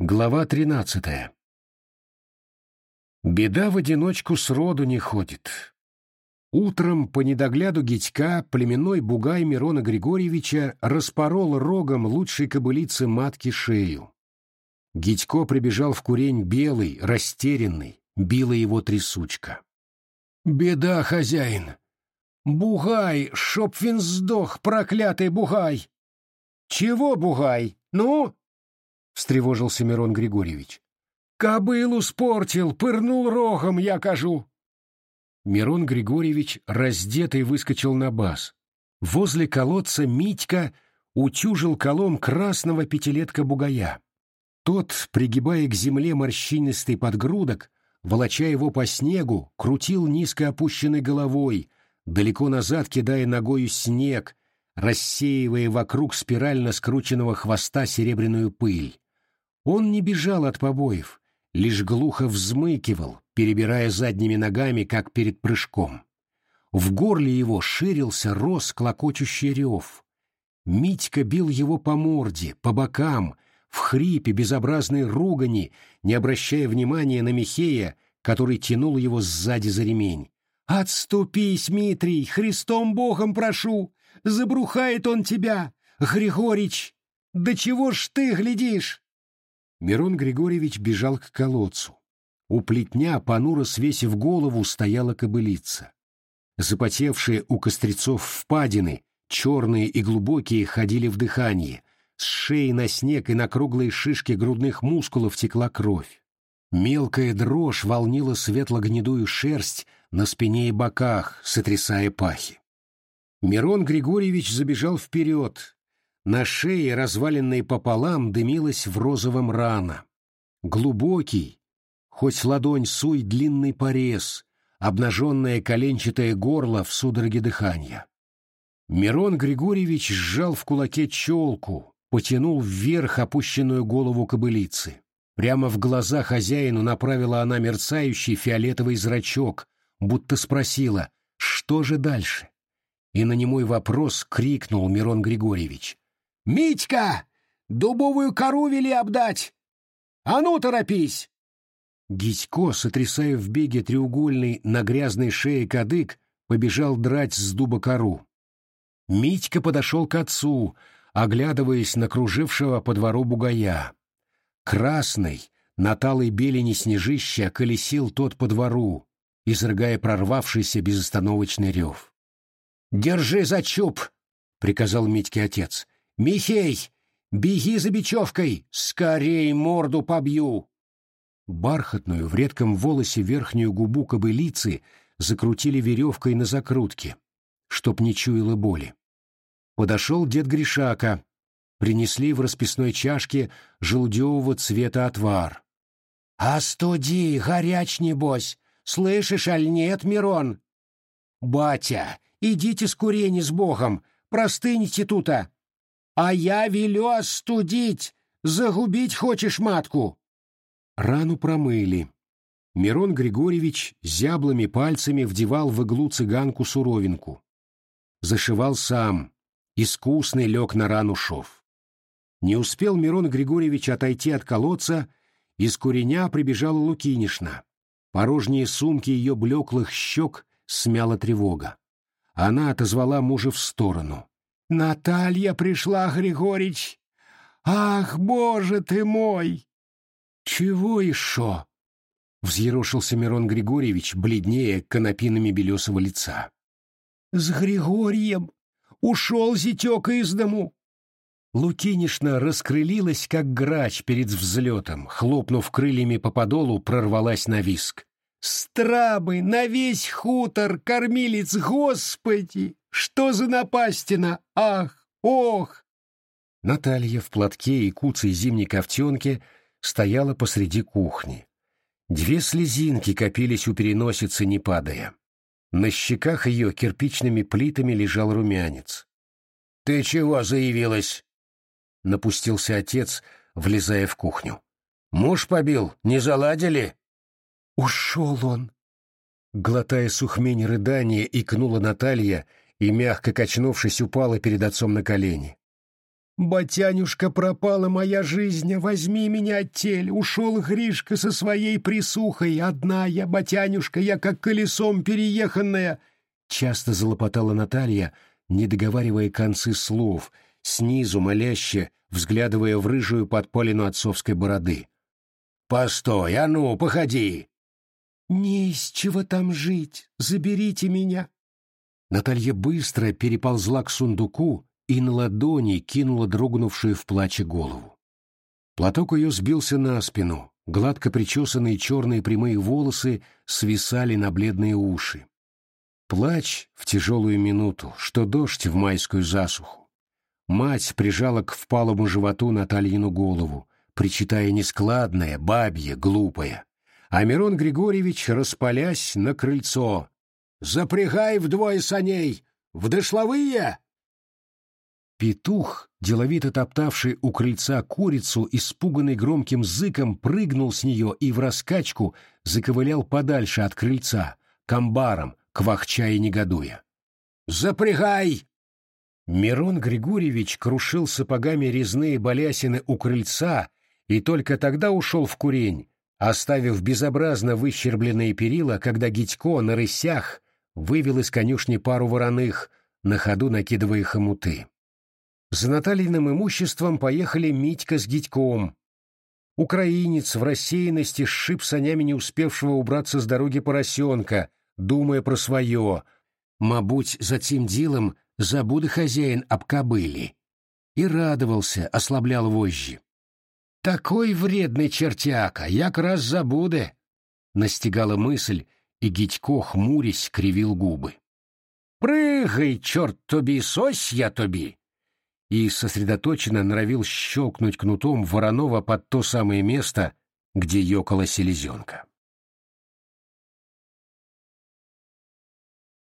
Глава тринадцатая. Беда в одиночку сроду не ходит. Утром по недогляду Гитька племенной бугай Мирона Григорьевича распорол рогом лучшей кобылицы матки шею. Гитько прибежал в курень белый, растерянный, била его трясучка. «Беда, хозяин! Бугай, він сдох, проклятый бугай!» «Чего бугай? Ну?» — встревожился Мирон Григорьевич. «Кобылу спортил, пырнул рогом, я кажу!» Мирон Григорьевич, раздетый, выскочил на баз. Возле колодца Митька утюжил колом красного пятилетка-бугая. Тот, пригибая к земле морщинистый подгрудок, волоча его по снегу, крутил низко опущенной головой, далеко назад кидая ногою снег, рассеивая вокруг спирально скрученного хвоста серебряную пыль. Он не бежал от побоев, лишь глухо взмыкивал, перебирая задними ногами, как перед прыжком. В горле его ширился, рос клокочущий рев. Митька бил его по морде, по бокам, в хрипе безобразной ругани, не обращая внимания на Михея, который тянул его сзади за ремень. «Отступись, Митрий, Христом Богом прошу! Забрухает он тебя! Григорич! Да чего ж ты глядишь?» Мирон Григорьевич бежал к колодцу. У плетня, понуро свесив голову, стояла кобылица. Запотевшие у кострецов впадины, черные и глубокие, ходили в дыхание. С шеи на снег и на круглые шишки грудных мускулов текла кровь. Мелкая дрожь волнила светло-гнедую шерсть на спине и боках, сотрясая пахи. Мирон Григорьевич забежал вперед, на шее, разваленной пополам, дымилась в розовом рана. Глубокий, хоть ладонь суй длинный порез, обнаженное коленчатое горло в судороге дыхания. Мирон Григорьевич сжал в кулаке челку, потянул вверх опущенную голову кобылицы. Прямо в глаза хозяину направила она мерцающий фиолетовый зрачок, будто спросила, что же дальше? И на немой вопрос крикнул Мирон Григорьевич. «Митька! Дубовую кору вели обдать! А ну, торопись!» Гитько, сотрясая в беге треугольный на грязной шее кадык, побежал драть с дуба кору. Митька подошел к отцу, оглядываясь на кружившего по двору бугая. Красный, на талой белени снежища колесил тот по двору, изрыгая прорвавшийся безостановочный рев. «Держи за чуб!» — приказал Митьке отец. «Михей, беги за бечевкой! Скорей морду побью!» Бархатную в редком волосе верхнюю губу кобылицы закрутили веревкой на закрутке, чтоб не чуяло боли. Подошел дед Гришака. Принесли в расписной чашке желудевого цвета отвар. «Остуди, горяч небось! Слышишь, аль нет, Мирон?» «Батя, идите с курени с Богом, простыньте тута!» А я велю остудить, загубить хочешь матку. Рану промыли. Мирон Григорьевич зяблыми пальцами вдевал в иглу цыганку суровинку. Зашивал сам. Искусный лег на рану шов. Не успел Мирон Григорьевич отойти от колодца, из куреня прибежала Лукинишна. Порожние сумки ее блеклых щек смяла тревога. Она отозвала мужа в сторону. Наталья пришла, Григорич. Ах, боже ты мой! Чего еще? Взъерошился Мирон Григорьевич, бледнее конопинами белесого лица. С Григорием ушел зятека из дому. Лукинишна раскрылилась, как грач перед взлетом, хлопнув крыльями по подолу, прорвалась на виск. «Страбы на весь хутор, кормилец, господи! Что за напастина? Ах! Ох!» Наталья в платке и куцей зимней ковтенке стояла посреди кухни. Две слезинки копились у переносицы, не падая. На щеках ее кирпичными плитами лежал румянец. «Ты чего заявилась?» — напустился отец, влезая в кухню. «Муж побил, не заладили?» «Ушел он!» Глотая сухмень рыдания, икнула Наталья — и, мягко качнувшись, упала перед отцом на колени. Батянюшка, пропала моя жизнь, возьми меня оттель. Ушел Гришка со своей присухой. Одна я, батянюшка, я как колесом перееханная. Часто залопотала Наталья, не договаривая концы слов, снизу моляще, взглядывая в рыжую подполину отцовской бороды. «Постой, а ну, походи!» «Не из чего там жить, заберите меня!» Наталья быстро переползла к сундуку и на ладони кинула дрогнувшую в плаче голову. Платок ее сбился на спину, гладко причесанные черные прямые волосы свисали на бледные уши. Плач в тяжелую минуту, что дождь в майскую засуху. Мать прижала к впалому животу Натальину голову, причитая нескладное, бабье, глупое. А Мирон Григорьевич, распалясь на крыльцо, «Запрягай вдвое саней! В дошловые!» Петух, деловито топтавший у крыльца курицу, испуганный громким зыком, прыгнул с нее и в раскачку заковылял подальше от крыльца, к амбарам, квахча и негодуя. «Запрягай!» Мирон Григорьевич крушил сапогами резные балясины у крыльца и только тогда ушел в курень, оставив безобразно выщербленные перила, когда Гитько на рысях вывел из конюшни пару вороных, на ходу накидывая хомуты. За Натальиным имуществом поехали Митька с Гитьком. Украинец в рассеянности сшиб санями не успевшего убраться с дороги поросенка, думая про свое. Мабуть, за тем делом забуды хозяин об кобыле. И радовался, ослаблял вожжи. «Такой вредный чертяка, як раз забуде!» Настигала мысль, и Гитько, хмурясь, кривил губы. «Прыгай, черт тоби, сось я тоби!» и сосредоточенно норовил щелкнуть кнутом Воронова под то самое место, где ёкала селезенка.